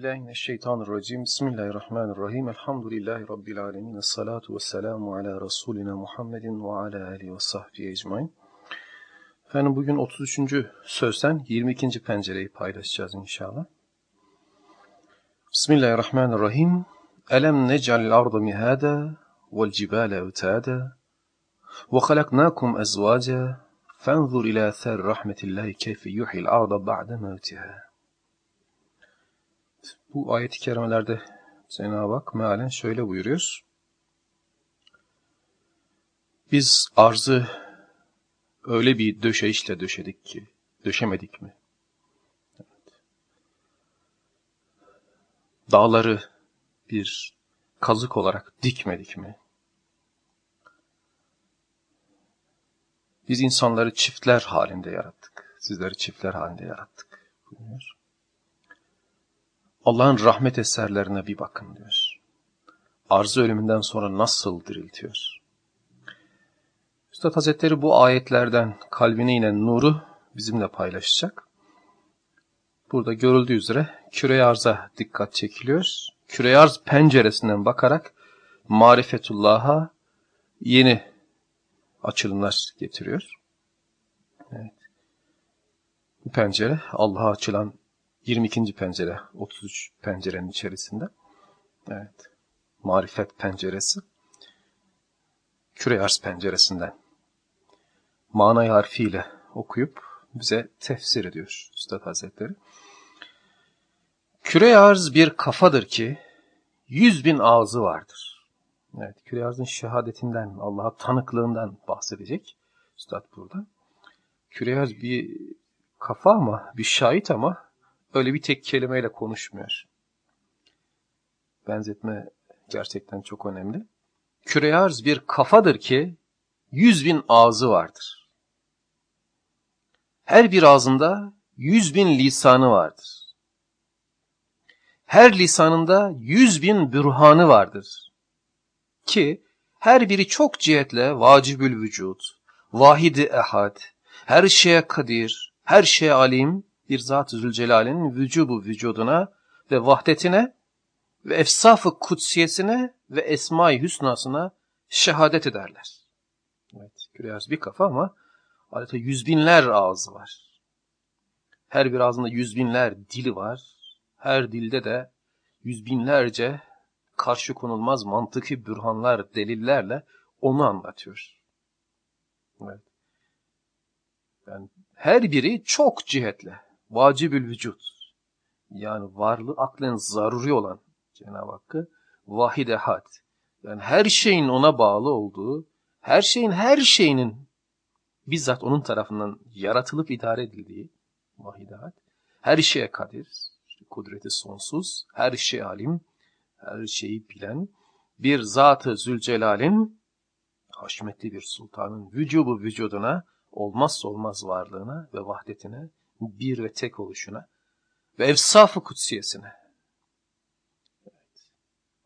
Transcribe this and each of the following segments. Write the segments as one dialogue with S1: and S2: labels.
S1: بالله من الشيطان الرجيم بسم الله الرحمن الرحيم الحمد لله رب العالمين الصلاة والسلام على Resulina Muhammedin ve ala alihi ve sahbihi ecmain. Efendim bugün 33. sözden 22. pencereyi paylaşacağız inşallah. Bismillahirrahmanirrahim. Elem nec'al ardı mihada vel cibale utada ve halaknakum ezvaca fenzur ila ther rahmetillahi keyfe yuhil arda ba'de mevtiha. Bu ayet-i kerimelerde Cenab-ı Hak mealen şöyle buyuruyor. Biz arzı öyle bir döşeyişle döşedik ki, döşemedik mi? Evet. Dağları bir kazık olarak dikmedik mi? Biz insanları çiftler halinde yarattık. Sizleri çiftler halinde yarattık. Buyuruyor. Allah'ın rahmet eserlerine bir bakın diyor. Arzı ölümünden sonra nasıl diriltiyor? Üstad Hazretleri bu ayetlerden kalbine inen nuru bizimle paylaşacak. Burada görüldüğü üzere küre arza dikkat çekiliyor. Küre arz penceresinden bakarak marifetullah'a yeni açılımlar getiriyor. Evet. Bu pencere Allah'a açılan 22. pencere, 33 pencerenin içerisinde. Evet. Marifet penceresi. Küre arz penceresinden manay harfiyle okuyup bize tefsir ediyor Üstad Hazretleri. Küre arz bir kafadır ki yüz bin ağzı vardır. Evet, küre arzın şehadetinden, Allah'a tanıklığından bahsedecek Üstad burada. Küre arz bir kafa ama, bir şahit ama öyle bir tek kelimeyle konuşmuyor. Benzetme gerçekten çok önemli. Küre arz bir kafadır ki yüz bin ağzı vardır. Her bir ağzında yüz bin lisanı vardır. Her lisanında yüz bin bürhanı vardır. Ki her biri çok cihetle vacibül vücut, vahidi ehad, her şeye kadir, her şeye alim, bir Zat-ı Zülcelal'in vücubu vücuduna ve vahdetine ve efsaf-ı kutsiyesine ve esma-i hüsnasına şehadet ederler. Evet, Küryaz bir kafa ama adeta yüz binler ağzı var. Her bir ağzında yüz binler dili var. Her dilde de yüz binlerce karşı konulmaz mantıki bürhanlar, delillerle onu anlatıyor. Evet. Yani her biri çok cihetle vacibül vücut. Yani varlığı aklen zaruri olan Cenab-ı Hakk'ı vahid ehad yani her şeyin ona bağlı olduğu, her şeyin her şeyinin bizzat onun tarafından yaratılıp idare edildiği vahid ehad, her şeye kadir, kudreti sonsuz, her şey alim, her şeyi bilen bir Zat-ı Zülcelal'in haşmetli bir sultanın vücubu vücuduna olmazsa olmaz varlığına ve vahdetine bir ve tek oluşuna ve efsaf-ı kutsiyesine, evet,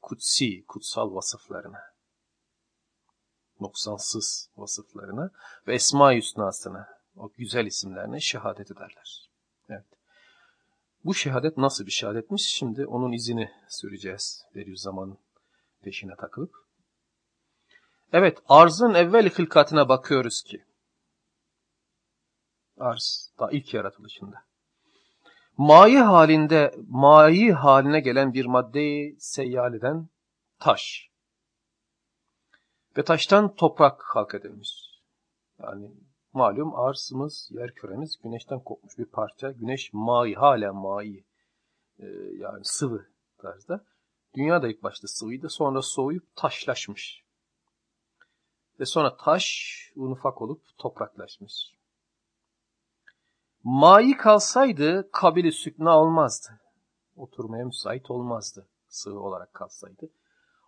S1: kutsi, kutsal vasıflarına, noksansız vasıflarına ve esma-i hüsnasına, o güzel isimlerine şehadet ederler. Evet. Bu şehadet nasıl bir şehadetmiş? Şimdi onun izini süreceğiz zaman peşine takılıp. Evet, arzın evvel hılkatına bakıyoruz ki, arz da ilk yaratılışında. Mayi halinde, mayi haline gelen bir maddeyi seyyal eden taş. Ve taştan toprak halk edilmiş. Yani malum arzımız, yer küremiz güneşten kopmuş bir parça. Güneş mayi, halen mayi. Ee, yani sıvı tarzda. Dünya da ilk başta sıvıydı. Sonra soğuyup taşlaşmış. Ve sonra taş un ufak olup topraklaşmış. Mayi kalsaydı kabili sükna olmazdı. Oturmaya müsait olmazdı sıvı olarak kalsaydı.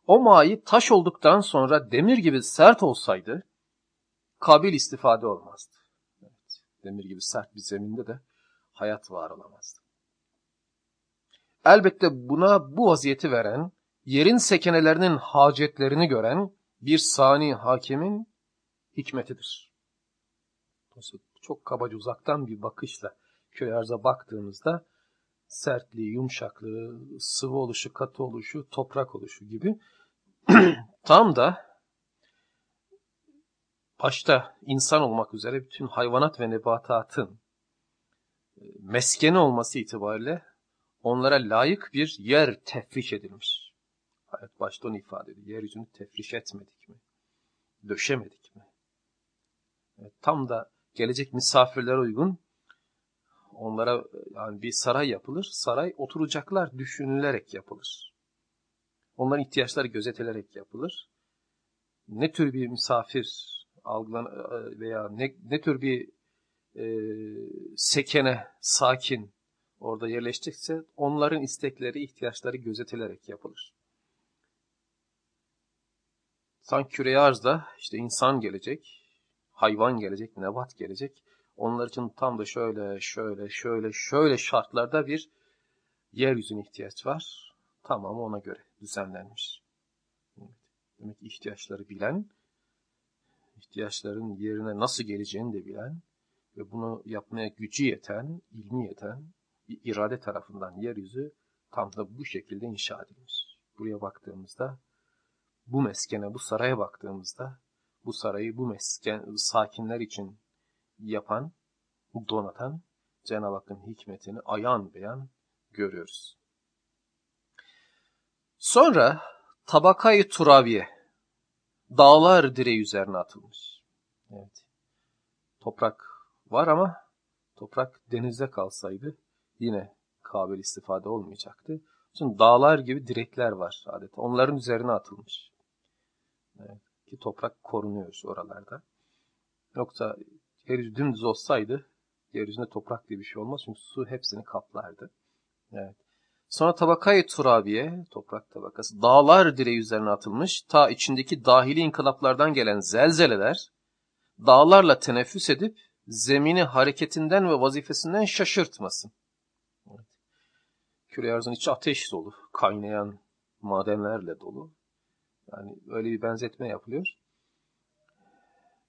S1: O mayi taş olduktan sonra demir gibi sert olsaydı kabil istifade olmazdı. Evet, demir gibi sert bir zeminde de hayat var olamazdı. Elbette buna bu vaziyeti veren, yerin sekenelerinin hacetlerini gören bir sani hakimin hikmetidir çok kabaca uzaktan bir bakışla köy arza baktığımızda sertliği, yumuşaklığı, sıvı oluşu, katı oluşu, toprak oluşu gibi tam da başta insan olmak üzere bütün hayvanat ve nebatatın e, meskeni olması itibariyle onlara layık bir yer tefriş edilmiş. Ayet başta onu ifade ediyor. Yeryüzünü tefriş etmedik mi? Döşemedik mi? Evet, tam da gelecek misafirlere uygun onlara yani bir saray yapılır. Saray oturacaklar düşünülerek yapılır. Onların ihtiyaçları gözetilerek yapılır. Ne tür bir misafir algılan veya ne, ne tür bir e, sekene, sakin orada yerleşecekse onların istekleri, ihtiyaçları gözetilerek yapılır. Sanki küreye arzda işte insan gelecek, hayvan gelecek, nebat gelecek. Onlar için tam da şöyle, şöyle, şöyle, şöyle şartlarda bir yeryüzüne ihtiyaç var. Tamamı ona göre düzenlenmiş. Demek ki ihtiyaçları bilen, ihtiyaçların yerine nasıl geleceğini de bilen ve bunu yapmaya gücü yeten, ilmi yeten bir irade tarafından yeryüzü tam da bu şekilde inşa edilmiş. Buraya baktığımızda, bu meskene, bu saraya baktığımızda, bu sarayı bu mesken, sakinler için yapan, donatan Cenab-ı Hakk'ın hikmetini ayan beyan görüyoruz. Sonra tabakayı turabiye, dağlar direği üzerine atılmış. Evet. Toprak var ama toprak denizde kalsaydı yine kabil istifade olmayacaktı. Çünkü dağlar gibi direkler var adeta. Onların üzerine atılmış. Evet. Ki toprak korunuyor oralarda. Yoksa yeryüzü dümdüz olsaydı yeryüzünde toprak diye bir şey olmaz. Çünkü su hepsini kaplardı. Evet. Sonra tabakayı turabiye, toprak tabakası, dağlar direği üzerine atılmış, ta içindeki dahili inkılaplardan gelen zelzeleler, dağlarla teneffüs edip, zemini hareketinden ve vazifesinden şaşırtmasın. Evet. Küre arzın içi ateş dolu, kaynayan madenlerle dolu. Yani öyle bir benzetme yapılıyor.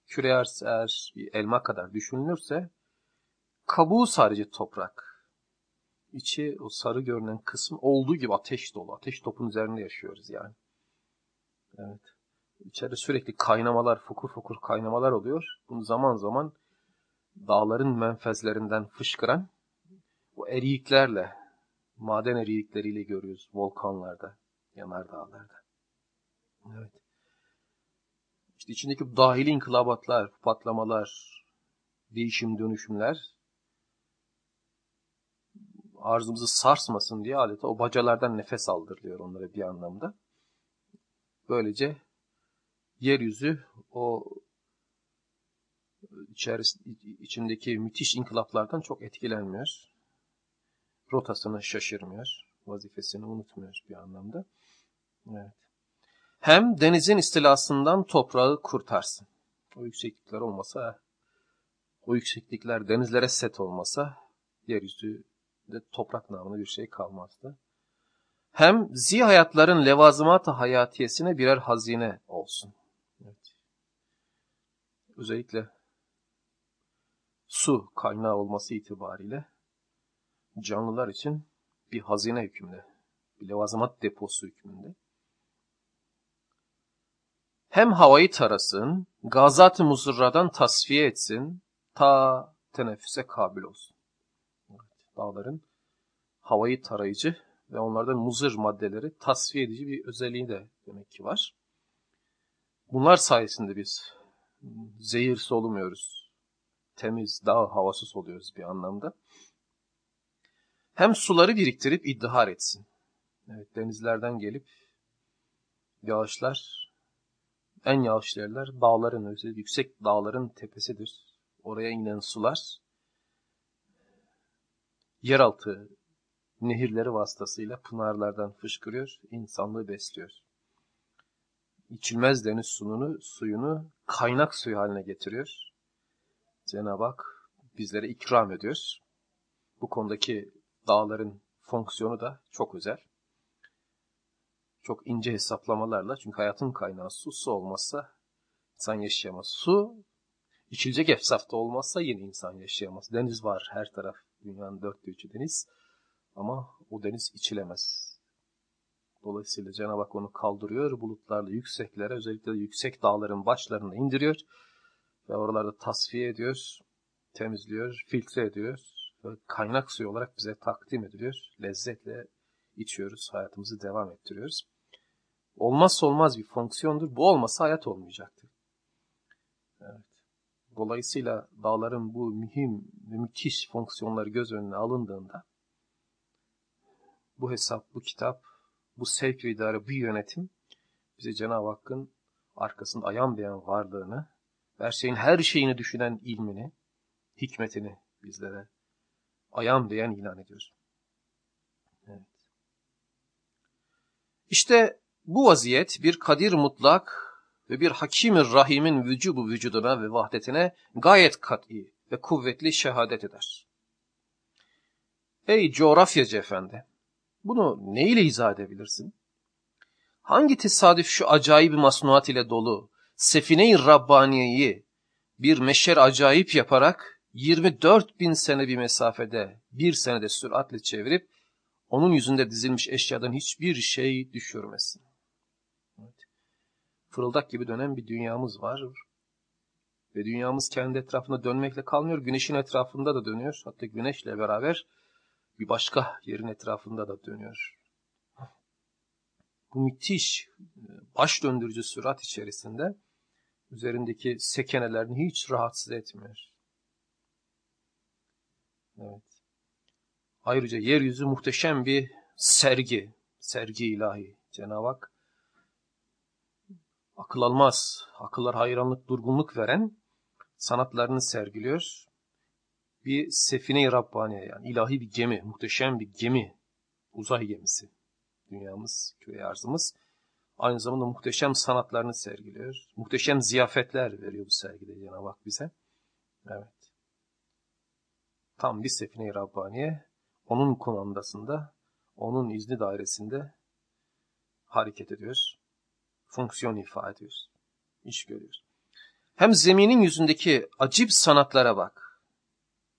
S1: Küre arz eğer bir elma kadar düşünülürse, kabuğu sadece toprak içi o sarı görünen kısım olduğu gibi ateş dolu. Ateş topun üzerinde yaşıyoruz yani. Evet. İçeride sürekli kaynamalar, fokur fokur kaynamalar oluyor. Bunu zaman zaman dağların menfezlerinden fışkıran o eriyiklerle, maden eriyikleriyle görüyoruz volkanlarda, yanar dağlarda. Evet. İşte içindeki dahili inkılabatlar, patlamalar, değişim dönüşümler arzımızı sarsmasın diye adeta o bacalardan nefes aldırılıyor onlara bir anlamda. Böylece yeryüzü o içindeki müthiş inkılaplardan çok etkilenmiyor. Rotasını şaşırmıyor. Vazifesini unutmuyor bir anlamda. Evet. Hem denizin istilasından toprağı kurtarsın. O yükseklikler olmasa, o yükseklikler denizlere set olmasa yeryüzü de toprak namına bir şey kalmazdı. Hem zihayatların levazımat-ı hayatiyesine birer hazine olsun. Evet. Özellikle su kaynağı olması itibariyle canlılar için bir hazine hükmünde, bir levazımat deposu hükmünde. Hem havayı tarasın, gazat-ı muzurradan tasfiye etsin, ta teneffüse kabil olsun dağların havayı tarayıcı ve onlardan muzır maddeleri tasfiye edici bir özelliği de demek ki var. Bunlar sayesinde biz zehir solumuyoruz. Temiz, dağ havası soluyoruz bir anlamda. Hem suları biriktirip iddihar etsin. Evet, denizlerden gelip yağışlar, en yağışlı yerler dağların, yüksek dağların tepesidir. Oraya inen sular yeraltı nehirleri vasıtasıyla pınarlardan fışkırıyor, insanlığı besliyor. İçilmez deniz suyunu, suyunu kaynak suyu haline getiriyor. Cenab-ı Hak bizlere ikram ediyor. Bu konudaki dağların fonksiyonu da çok özel. Çok ince hesaplamalarla çünkü hayatın kaynağı su, su olmazsa insan yaşayamaz. Su içilecek efsafta olmazsa yine insan yaşayamaz. Deniz var her taraf Dünyanın dörtte üçü deniz. Ama o deniz içilemez. Dolayısıyla Cenab-ı Hak onu kaldırıyor, bulutlarla yükseklere, özellikle yüksek dağların başlarına indiriyor ve oralarda tasfiye ediyor, temizliyor, filtre ediyor ve kaynak suyu olarak bize takdim ediliyor. Lezzetle içiyoruz, hayatımızı devam ettiriyoruz. Olmazsa olmaz bir fonksiyondur. Bu olmasa hayat olmayacaktır. Evet. Dolayısıyla dağların bu mühim ve müthiş fonksiyonları göz önüne alındığında bu hesap, bu kitap, bu sevk ve idare, bu yönetim bize Cenab-ı Hakk'ın arkasında ayan beyan varlığını, her şeyin her şeyini düşünen ilmini, hikmetini bizlere ayan beyan ilan ediyor. Evet. İşte bu vaziyet bir kadir mutlak ve bir hakimir rahimin vücubu vücuduna ve vahdetine gayet kat'i ve kuvvetli şehadet eder. Ey coğrafyacı efendi! Bunu ne ile izah edebilirsin? Hangi tesadüf şu acayip masnuat ile dolu, sefine-i Rabbaniye'yi bir meşer acayip yaparak 24 bin sene bir mesafede bir senede süratle çevirip onun yüzünde dizilmiş eşyadan hiçbir şey düşürmesin. Fırıldak gibi dönen bir dünyamız var. Ve dünyamız kendi etrafında dönmekle kalmıyor. Güneşin etrafında da dönüyor. Hatta güneşle beraber bir başka yerin etrafında da dönüyor. Bu müthiş baş döndürücü sürat içerisinde üzerindeki sekenelerini hiç rahatsız etmiyor. Evet. Ayrıca yeryüzü muhteşem bir sergi, sergi ilahi. Cenab-ı Hak akıl almaz, akıllar hayranlık, durgunluk veren sanatlarını sergiliyor. Bir sefine-i Rabbaniye yani ilahi bir gemi, muhteşem bir gemi, uzay gemisi. Dünyamız, köy arzımız. Aynı zamanda muhteşem sanatlarını sergiliyor. Muhteşem ziyafetler veriyor bu sergide Cenab-ı Hak bize. Evet. Tam bir sefine-i Rabbaniye onun kumandasında, onun izni dairesinde hareket ediyoruz. Fonksiyon ifade ediyoruz. İş görüyoruz. Hem zeminin yüzündeki acip sanatlara bak.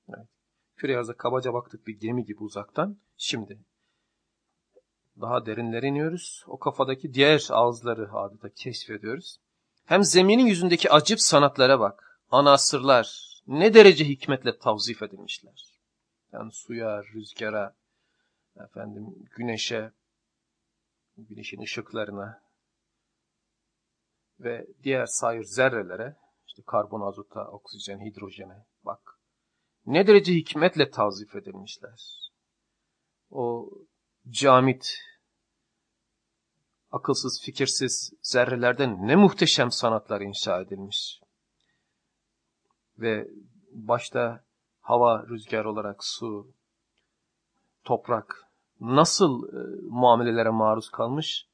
S1: Evet. Küre kabaca baktık bir gemi gibi uzaktan. Şimdi daha derinlere iniyoruz. O kafadaki diğer ağızları adeta keşfediyoruz. Hem zeminin yüzündeki acip sanatlara bak. Anasırlar ne derece hikmetle tavzif edilmişler. Yani suya, rüzgara, efendim güneşe, güneşin ışıklarına ve diğer sayır zerrelere, işte karbon, azota, oksijen, hidrojene bak. Ne derece hikmetle tavzif edilmişler. O camit, akılsız, fikirsiz zerrelerden ne muhteşem sanatlar inşa edilmiş. Ve başta hava, rüzgar olarak su, toprak nasıl e, muamelelere maruz kalmış?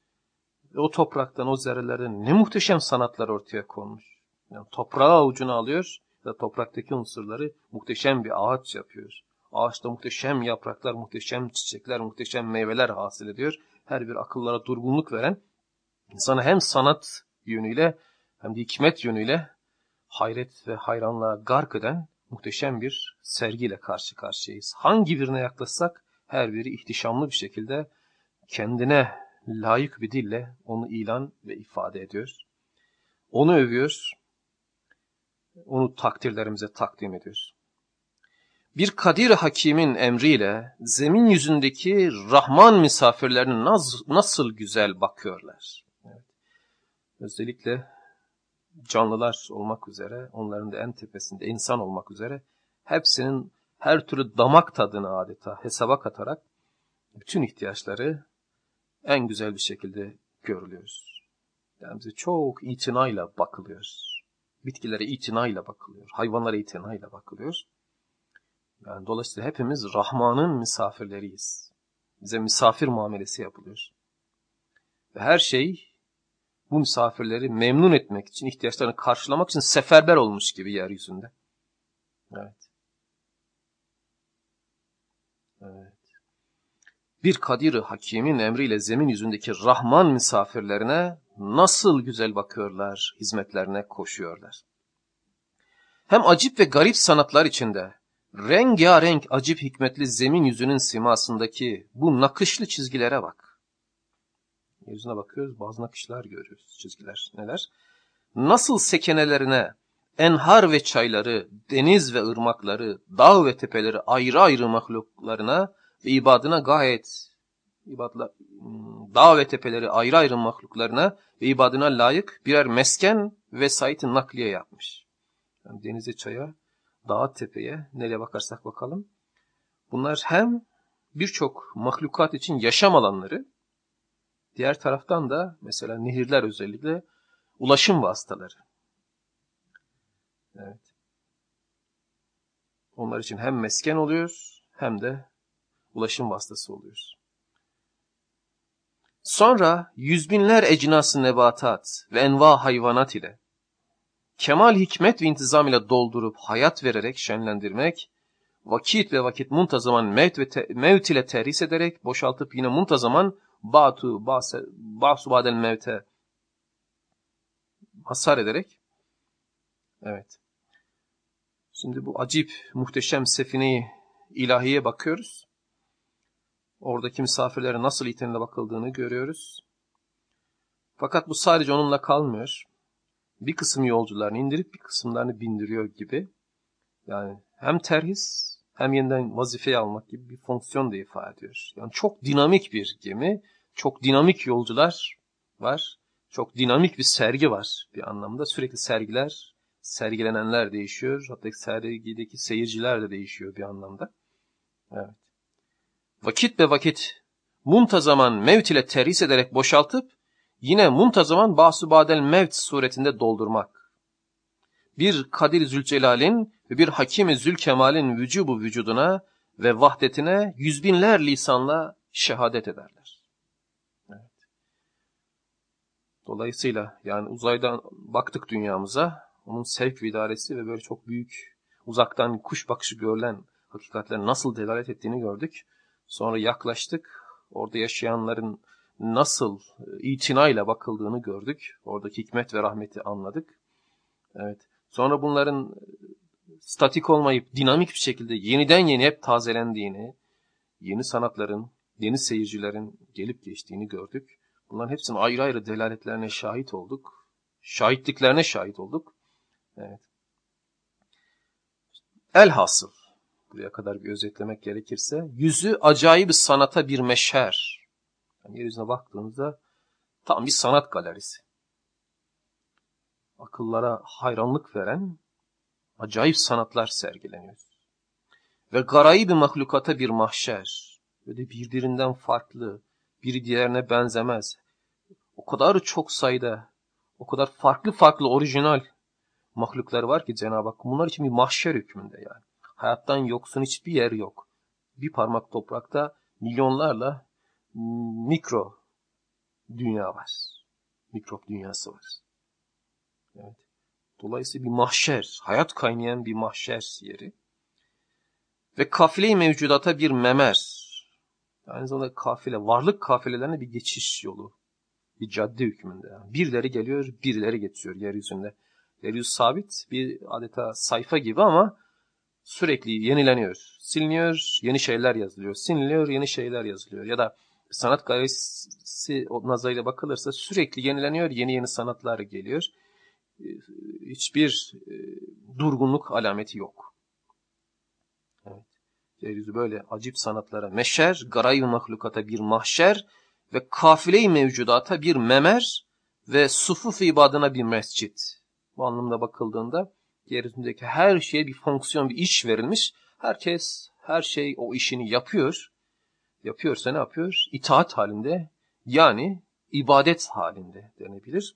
S1: O topraktan, o zerrelerden ne muhteşem sanatlar ortaya konmuş. Yani toprağı avucuna alıyor ve topraktaki unsurları muhteşem bir ağaç yapıyor. Ağaçta muhteşem yapraklar, muhteşem çiçekler, muhteşem meyveler hasıl ediyor. Her bir akıllara durgunluk veren, insana hem sanat yönüyle hem de hikmet yönüyle hayret ve hayranlığa gark eden muhteşem bir sergiyle karşı karşıyayız. Hangi birine yaklaşsak her biri ihtişamlı bir şekilde kendine layık bir dille onu ilan ve ifade ediyor. Onu övüyor, onu takdirlerimize takdim ediyor. Bir Kadir Hakim'in emriyle zemin yüzündeki Rahman misafirlerine nasıl güzel bakıyorlar. Evet. Özellikle canlılar olmak üzere, onların da en tepesinde insan olmak üzere hepsinin her türlü damak tadını adeta hesaba katarak bütün ihtiyaçları en güzel bir şekilde görülüyoruz. Yani bize çok itinayla bakılıyor. Bitkilere itinayla bakılıyor. Hayvanlara itinayla bakılıyor. Yani dolayısıyla hepimiz Rahman'ın misafirleriyiz. Bize misafir muamelesi yapılıyor. Ve her şey bu misafirleri memnun etmek için, ihtiyaçlarını karşılamak için seferber olmuş gibi yeryüzünde. Evet. Bir kadir hakimin emriyle zemin yüzündeki Rahman misafirlerine nasıl güzel bakıyorlar, hizmetlerine koşuyorlar. Hem acip ve garip sanatlar içinde rengarenk acip hikmetli zemin yüzünün simasındaki bu nakışlı çizgilere bak. Yüzüne bakıyoruz bazı nakışlar görüyoruz çizgiler neler. Nasıl sekenelerine enhar ve çayları, deniz ve ırmakları, dağ ve tepeleri ayrı ayrı mahluklarına ve ibadına gayet ibadla, dağ ve tepeleri ayrı ayrı mahluklarına ve ibadına layık birer mesken ve saytı nakliye yapmış. Yani denize, çaya, dağa, tepeye nereye bakarsak bakalım. Bunlar hem birçok mahlukat için yaşam alanları, diğer taraftan da mesela nehirler özellikle ulaşım vasıtaları. Evet. Onlar için hem mesken oluyoruz hem de ulaşım vasıtası oluyoruz. Sonra yüz binler ecnası nebatat ve enva hayvanat ile kemal hikmet ve intizam ile doldurup hayat vererek şenlendirmek, vakit ve vakit muntazaman mevt, ve te, mevt ile terhis ederek boşaltıp yine muntazaman batu, basu badel mevte hasar ederek evet Şimdi bu acip, muhteşem sefineyi ilahiye bakıyoruz. Oradaki misafirlere nasıl itenle bakıldığını görüyoruz. Fakat bu sadece onunla kalmıyor. Bir kısım yolcularını indirip bir kısımlarını bindiriyor gibi. Yani hem terhis hem yeniden vazifeye almak gibi bir fonksiyon da ifade ediyor. Yani çok dinamik bir gemi, çok dinamik yolcular var. Çok dinamik bir sergi var bir anlamda. Sürekli sergiler sergilenenler değişiyor. Hatta sergideki seyirciler de değişiyor bir anlamda. Evet. Vakit be vakit muntazaman mevt ile terhis ederek boşaltıp yine muntazaman basu badel mevt suretinde doldurmak. Bir Kadir Zülcelal'in ve bir Hakim-i Zülkemal'in vücubu vücuduna ve vahdetine yüz binler lisanla şehadet ederler. Evet. Dolayısıyla yani uzaydan baktık dünyamıza, onun sevk ve idaresi ve böyle çok büyük uzaktan kuş bakışı görülen hakikatler nasıl delalet ettiğini gördük. Sonra yaklaştık. Orada yaşayanların nasıl e, itinayla bakıldığını gördük. Oradaki hikmet ve rahmeti anladık. Evet. Sonra bunların e, statik olmayıp dinamik bir şekilde yeniden yeni hep tazelendiğini, yeni sanatların, yeni seyircilerin gelip geçtiğini gördük. Bunların hepsinin ayrı ayrı delaletlerine şahit olduk. Şahitliklerine şahit olduk. Evet. Elhasıl, buraya kadar bir özetlemek gerekirse, yüzü acayip sanata bir meşher. Yani yeryüzüne baktığınızda tam bir sanat galerisi. Akıllara hayranlık veren acayip sanatlar sergileniyor. Ve garayi bir mahlukata bir mahşer. Böyle birbirinden farklı, biri diğerine benzemez. O kadar çok sayıda, o kadar farklı farklı orijinal mahlukları var ki Cenab-ı Hak bunlar için bir mahşer hükmünde yani. Hayattan yoksun hiçbir yer yok. Bir parmak toprakta milyonlarla mikro dünya var. Mikrop dünyası var. Evet. Dolayısıyla bir mahşer, hayat kaynayan bir mahşer yeri. Ve kafile-i mevcudata bir memer. Aynı zamanda kafile, varlık kafilelerine bir geçiş yolu. Bir cadde hükmünde. Birileri geliyor, birileri geçiyor yeryüzünde. Yeryüzü sabit bir adeta sayfa gibi ama sürekli yenileniyor. Siliniyor, yeni şeyler yazılıyor. Siliniyor, yeni şeyler yazılıyor. Ya da sanat galerisi nazarıyla bakılırsa sürekli yenileniyor, yeni yeni sanatlar geliyor. Ee, hiçbir e, durgunluk alameti yok. Evet. Yeryüzü böyle acip sanatlara meşer, garay mahlukata bir mahşer ve kafile-i mevcudata bir memer ve sufuf ibadına bir mescit. Bu anlamda bakıldığında yeryüzündeki her şeye bir fonksiyon, bir iş verilmiş. Herkes her şey o işini yapıyor. Yapıyorsa ne yapıyor? İtaat halinde yani ibadet halinde denebilir.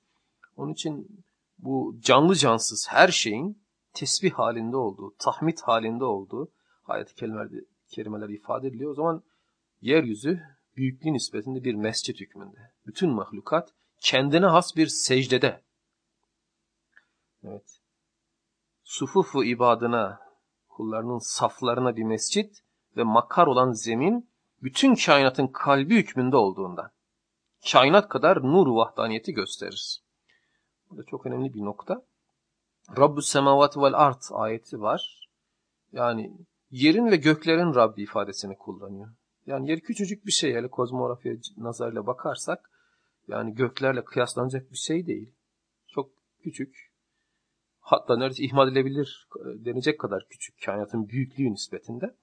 S1: Onun için bu canlı cansız her şeyin tesbih halinde olduğu, tahmid halinde olduğu ayet-i kerimelerde, ifade ediliyor. O zaman yeryüzü büyüklüğü nispetinde bir mescit hükmünde. Bütün mahlukat kendine has bir secdede Evet. Sufufu ibadına, kullarının saflarına bir mescit ve makar olan zemin, bütün kainatın kalbi hükmünde olduğundan. Kainat kadar nur vahdaniyeti gösterir. Burada çok önemli bir nokta. Rabbü semavat vel art ayeti var. Yani yerin ve göklerin Rabbi ifadesini kullanıyor. Yani yer küçücük bir şey. Hele kozmografya nazarıyla bakarsak yani göklerle kıyaslanacak bir şey değil. Çok küçük. Hatta neredeyse ihmal edilebilir denecek kadar küçük kainatın büyüklüğü nispetinde.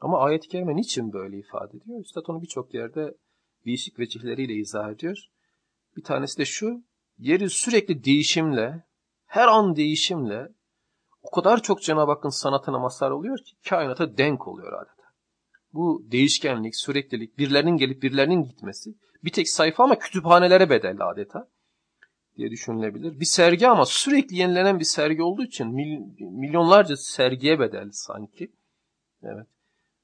S1: Ama ayet-i kerime niçin böyle ifade ediyor? Üstad onu birçok yerde değişik vecihleriyle izah ediyor. Bir tanesi de şu, yeri sürekli değişimle, her an değişimle o kadar çok Cenab-ı Hakk'ın sanatına mazhar oluyor ki kainata denk oluyor adeta. Bu değişkenlik, süreklilik, birilerinin gelip birilerinin gitmesi bir tek sayfa ama kütüphanelere bedelli adeta diye düşünülebilir. Bir sergi ama sürekli yenilenen bir sergi olduğu için milyonlarca sergiye bedel sanki. Evet.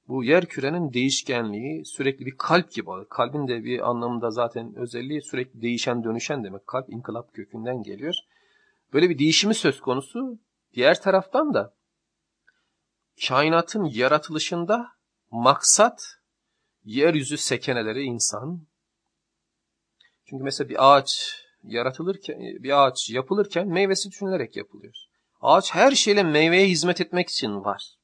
S1: Bu yer kürenin değişkenliği sürekli bir kalp gibi. Kalbin de bir anlamda zaten özelliği sürekli değişen dönüşen demek. Kalp inkılap kökünden geliyor. Böyle bir değişimi söz konusu. Diğer taraftan da kainatın yaratılışında maksat yeryüzü sekeneleri insan. Çünkü mesela bir ağaç yaratılırken, bir ağaç yapılırken meyvesi düşünülerek yapılıyor. Ağaç her şeyle meyveye hizmet etmek için var.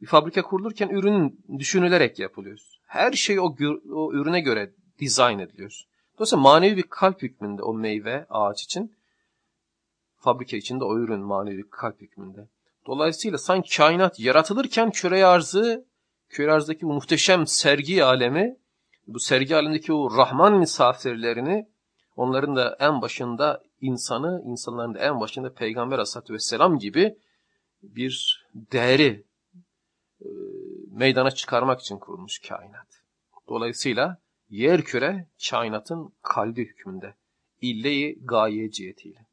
S1: Bir fabrika kurulurken ürün düşünülerek yapılıyor. Her şey o, o ürüne göre dizayn ediliyor. Dolayısıyla manevi bir kalp hükmünde o meyve ağaç için. Fabrika içinde o ürün manevi bir kalp hükmünde. Dolayısıyla sanki kainat yaratılırken küre arzı, küre arzdaki bu muhteşem sergi alemi, bu sergi alemindeki o Rahman misafirlerini, onların da en başında insanı, insanların da en başında Peygamber Aleyhisselatü Vesselam gibi bir değeri e, meydana çıkarmak için kurulmuş kainat. Dolayısıyla yer küre kainatın kalbi hükmünde. İlle-i gaye cihetiyle.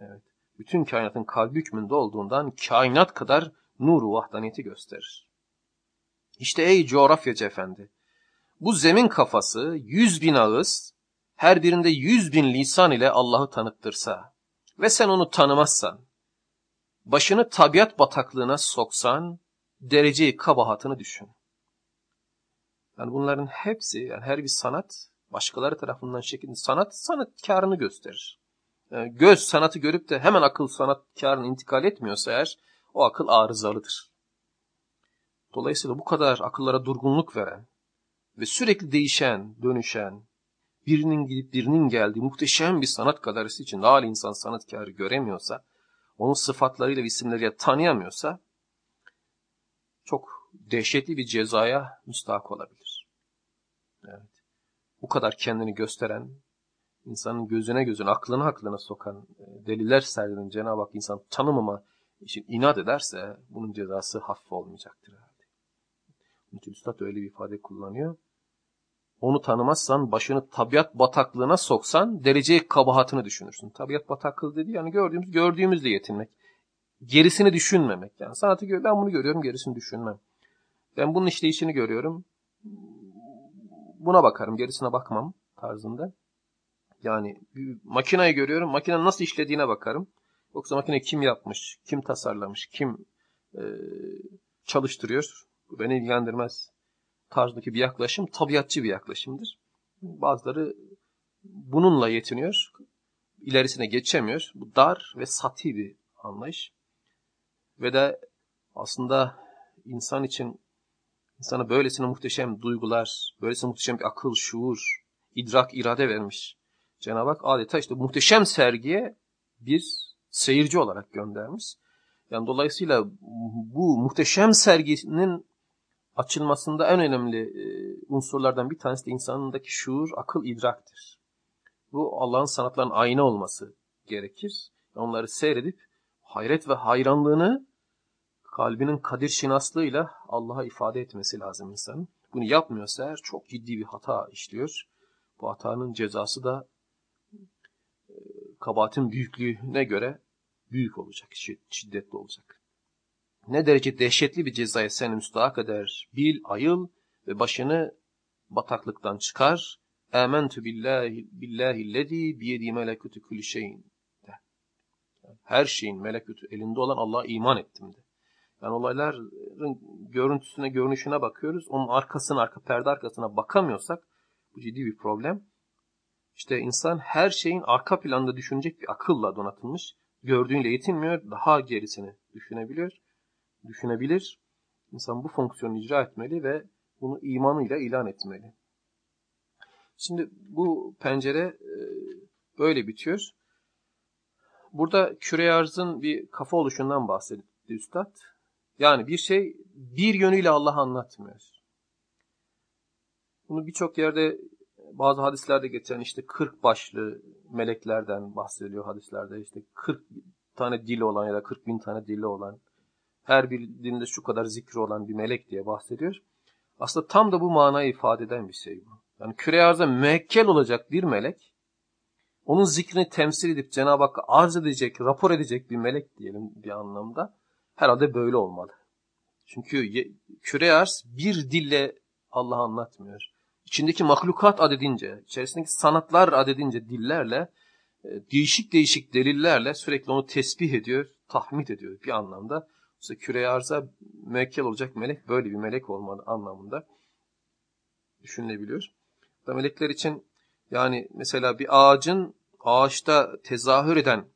S1: Evet. Bütün kainatın kalbi hükmünde olduğundan kainat kadar nuru vahdaniyeti gösterir. İşte ey coğrafyacı efendi, bu zemin kafası yüz bin ağız, her birinde yüz bin lisan ile Allah'ı tanıttırsa ve sen onu tanımazsan, başını tabiat bataklığına soksan, dereceyi kabahatını düşün. Yani bunların hepsi, yani her bir sanat, başkaları tarafından şekilde sanat, sanatkarını gösterir. Yani göz sanatı görüp de hemen akıl sanatkarını intikal etmiyorsa eğer, o akıl arızalıdır. Dolayısıyla bu kadar akıllara durgunluk veren ve sürekli değişen, dönüşen, birinin gidip birinin geldiği muhteşem bir sanat galerisi için hali insan sanatkarı göremiyorsa, onun sıfatlarıyla isimleriyle tanıyamıyorsa çok dehşetli bir cezaya müstahak olabilir. Evet. Bu kadar kendini gösteren, insanın gözüne gözüne, aklına aklına sokan e, deliller serdiren Cenab-ı Hak insan tanımama için inat ederse bunun cezası hafif olmayacaktır herhalde. Üstad öyle bir ifade kullanıyor. Onu tanımazsan, başını tabiat bataklığına soksan, dereceyi kabahatını düşünürsün. Tabiat bataklığı dedi yani gördüğümüz, gördüğümüzle yetinmek. Gerisini düşünmemek. Yani sanatı gör, ben bunu görüyorum, gerisini düşünmem. Ben bunun işleyişini görüyorum. Buna bakarım, gerisine bakmam tarzında. Yani bir makinayı görüyorum, makinenin nasıl işlediğine bakarım. Yoksa makine kim yapmış, kim tasarlamış, kim e, çalıştırıyor, bu beni ilgilendirmez tarzdaki bir yaklaşım tabiatçı bir yaklaşımdır. Bazıları bununla yetiniyor, ilerisine geçemiyor. Bu dar ve sati bir anlayış. Ve de aslında insan için insana böylesine muhteşem duygular, böylesine muhteşem bir akıl, şuur, idrak, irade vermiş. Cenab-ı Hak adeta işte muhteşem sergiye bir seyirci olarak göndermiş. Yani dolayısıyla bu muhteşem serginin açılmasında en önemli e, unsurlardan bir tanesi de insanındaki şuur, akıl, idraktir. Bu Allah'ın sanatlarının ayna olması gerekir. Onları seyredip hayret ve hayranlığını kalbinin kadir şinaslığıyla Allah'a ifade etmesi lazım insanın. Bunu yapmıyorsa eğer çok ciddi bir hata işliyor. Bu hatanın cezası da e, kabahatin büyüklüğüne göre büyük olacak, şiddetli olacak ne derece dehşetli bir cezaya seni müstahak eder. Bil, ayıl ve başını bataklıktan çıkar. Âmentü billahi billahi lezî biyedî melekûtü kulli şeyin. Her şeyin melekûtü elinde olan Allah'a iman ettim de. Yani olayların görüntüsüne, görünüşüne bakıyoruz. Onun arkasına, arka perde arkasına bakamıyorsak bu ciddi bir problem. İşte insan her şeyin arka planda düşünecek bir akılla donatılmış. Gördüğüyle yetinmiyor, daha gerisini düşünebiliyor. Düşünebilir. İnsan bu fonksiyonu icra etmeli ve bunu imanıyla ilan etmeli. Şimdi bu pencere e, böyle bitiyor. Burada küre arzın bir kafa oluşundan bahsetti Üstad. Yani bir şey bir yönüyle Allah anlatmıyor. Bunu birçok yerde bazı hadislerde geçen işte 40 başlı meleklerden bahsediliyor hadislerde. İşte 40 tane dili olan ya da 40 bin tane dili olan her bir dilinde şu kadar zikri olan bir melek diye bahsediyor. Aslında tam da bu manayı ifade eden bir şey bu. Yani küre arza müekkel olacak bir melek, onun zikrini temsil edip Cenab-ı Hakk'a arz edecek, rapor edecek bir melek diyelim bir anlamda. Herhalde böyle olmalı. Çünkü küre arz bir dille Allah anlatmıyor. İçindeki mahlukat adedince, içerisindeki sanatlar adedince dillerle, e, değişik değişik delillerle sürekli onu tesbih ediyor, tahmid ediyor bir anlamda. İşte küre arza müekkel olacak melek böyle bir melek olmalı anlamında düşünülebiliyor. Da melekler için yani mesela bir ağacın ağaçta tezahür eden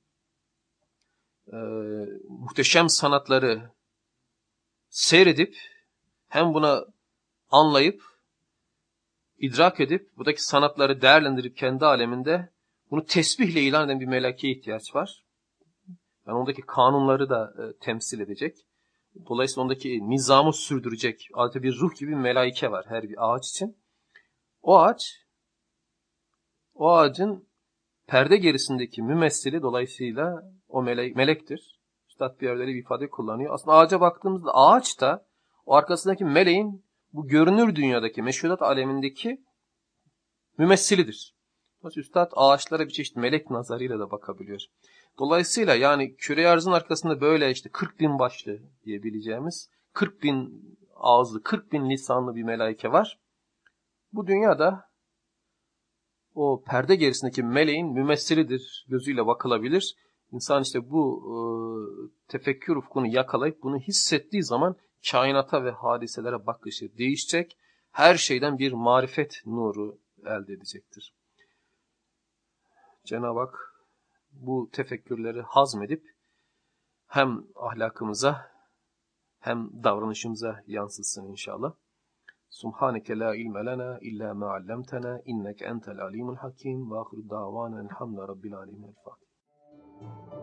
S1: e, muhteşem sanatları seyredip hem buna anlayıp idrak edip buradaki sanatları değerlendirip kendi aleminde bunu tesbihle ilan eden bir melekeye ihtiyaç var. Yani ondaki kanunları da e, temsil edecek. Dolayısıyla ondaki nizamı sürdürecek adeta bir ruh gibi bir melaike var her bir ağaç için. O ağaç, o ağacın perde gerisindeki mümessili dolayısıyla o melek, melektir. Üstad bir yerde bir ifade kullanıyor. Aslında ağaca baktığımızda ağaç da o arkasındaki meleğin bu görünür dünyadaki, meşhudat alemindeki mümessilidir. Üstad ağaçlara bir çeşit melek nazarıyla da bakabiliyor. Dolayısıyla yani küre arzın arkasında böyle işte 40 bin başlı diyebileceğimiz 40 bin ağızlı, 40 bin lisanlı bir melaike var. Bu dünyada o perde gerisindeki meleğin mümessilidir gözüyle bakılabilir. İnsan işte bu e, tefekkür ufkunu yakalayıp bunu hissettiği zaman kainata ve hadiselere bakışı değişecek. Her şeyden bir marifet nuru elde edecektir. Cenab-ı Hak bu tefekkürleri hazmedip hem ahlakımıza hem davranışımıza yansıtsın inşallah. Subhaneke la ilme lena illa ma allamtana inneke entel alimul hakim ve ahir davana elhamdülillahi rabbil alemin. El Fatiha.